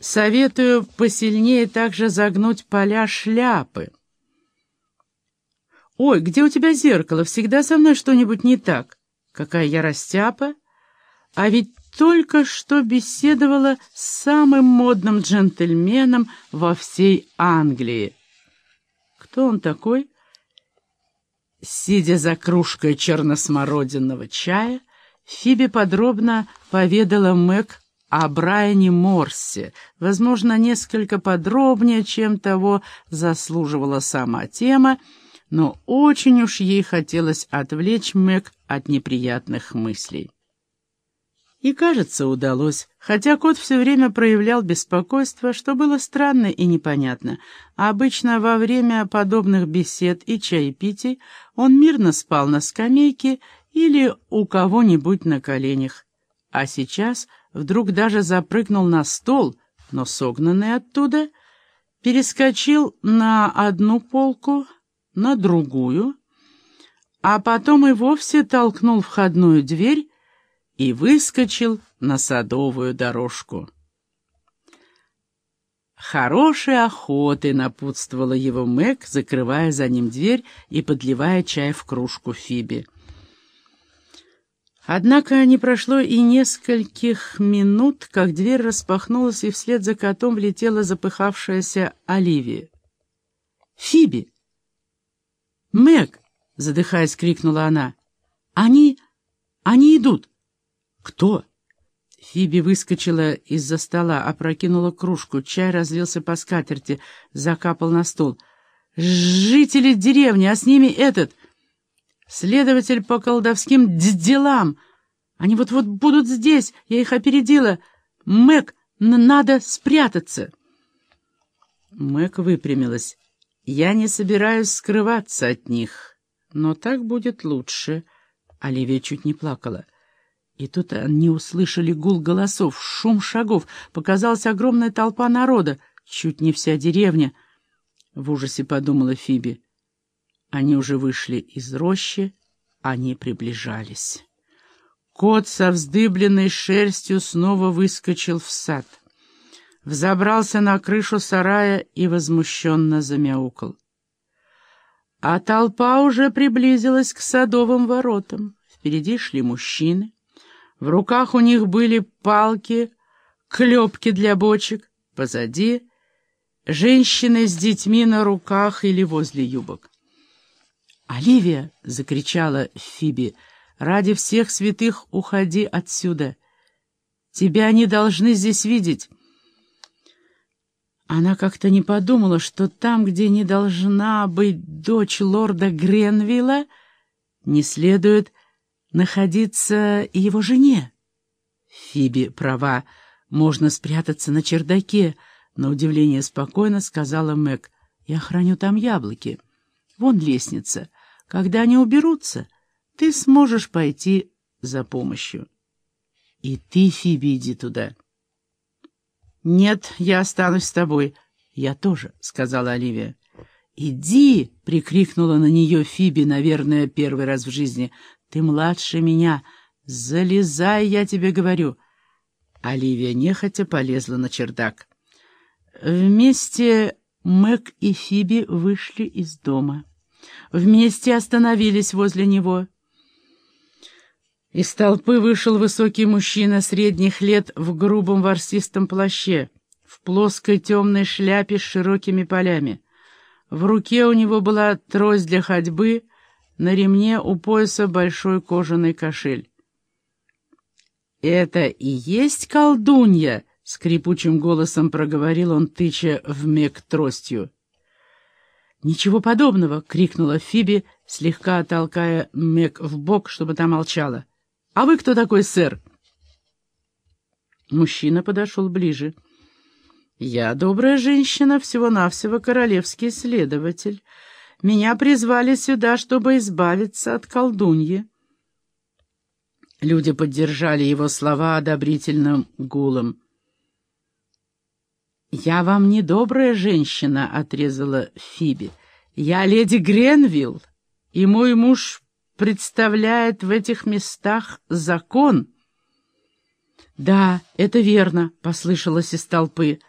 Советую посильнее также загнуть поля шляпы. «Ой, где у тебя зеркало? Всегда со мной что-нибудь не так. Какая я растяпа! А ведь только что беседовала с самым модным джентльменом во всей Англии. Кто он такой?» Сидя за кружкой черносмородинного чая, Фиби подробно поведала Мэг о Брайане Морсе, возможно, несколько подробнее, чем того заслуживала сама тема, но очень уж ей хотелось отвлечь Мэг от неприятных мыслей. И, кажется, удалось, хотя кот все время проявлял беспокойство, что было странно и непонятно. Обычно во время подобных бесед и чаепитий он мирно спал на скамейке или у кого-нибудь на коленях. А сейчас вдруг даже запрыгнул на стол, но согнанный оттуда, перескочил на одну полку, на другую, а потом и вовсе толкнул входную дверь и выскочил на садовую дорожку. Хорошей охоты напутствовала его Мэг, закрывая за ним дверь и подливая чай в кружку Фиби. Однако не прошло и нескольких минут, как дверь распахнулась, и вслед за котом влетела запыхавшаяся Оливия. «Фиби!» «Мэг!» — задыхаясь, крикнула она. «Они... они идут!» «Кто?» Фиби выскочила из-за стола, опрокинула кружку, чай разлился по скатерти, закапал на стол. «Жители деревни, а с ними этот...» Следователь по колдовским делам. Они вот-вот будут здесь. Я их опередила. Мэг, надо спрятаться. Мэг выпрямилась. Я не собираюсь скрываться от них. Но так будет лучше. Оливия чуть не плакала. И тут они услышали гул голосов, шум шагов. Показалась огромная толпа народа. Чуть не вся деревня. В ужасе подумала Фиби. Они уже вышли из рощи, они приближались. Кот со вздыбленной шерстью снова выскочил в сад. Взобрался на крышу сарая и возмущенно замяукал. А толпа уже приблизилась к садовым воротам. Впереди шли мужчины. В руках у них были палки, клепки для бочек. Позади — женщины с детьми на руках или возле юбок. «Оливия!» — закричала Фиби. «Ради всех святых уходи отсюда! Тебя не должны здесь видеть!» Она как-то не подумала, что там, где не должна быть дочь лорда Гренвилла, не следует находиться и его жене. Фиби права, можно спрятаться на чердаке, на удивление спокойно сказала Мэг. «Я храню там яблоки. Вон лестница. Когда они уберутся, ты сможешь пойти за помощью. И ты, Фиби, иди туда. Нет, я останусь с тобой. Я тоже, — сказала Оливия. «Иди!» — прикрикнула на нее Фиби, наверное, первый раз в жизни. «Ты младше меня. Залезай, я тебе говорю». Оливия нехотя полезла на чердак. Вместе Мэг и Фиби вышли из дома. Вместе остановились возле него. Из толпы вышел высокий мужчина средних лет в грубом ворсистом плаще, в плоской темной шляпе с широкими полями. В руке у него была трость для ходьбы, на ремне у пояса большой кожаный кошель. «Это и есть колдунья!» — скрипучим голосом проговорил он, тыча мег тростью. «Ничего подобного!» — крикнула Фиби, слегка толкая Мэг в бок, чтобы та молчала. «А вы кто такой, сэр?» Мужчина подошел ближе. «Я добрая женщина, всего-навсего королевский следователь. Меня призвали сюда, чтобы избавиться от колдуньи». Люди поддержали его слова одобрительным гулом. «Я вам не добрая женщина», — отрезала Фиби. «Я леди Гренвилл, и мой муж представляет в этих местах закон. «Да, это верно», — послышалось из толпы.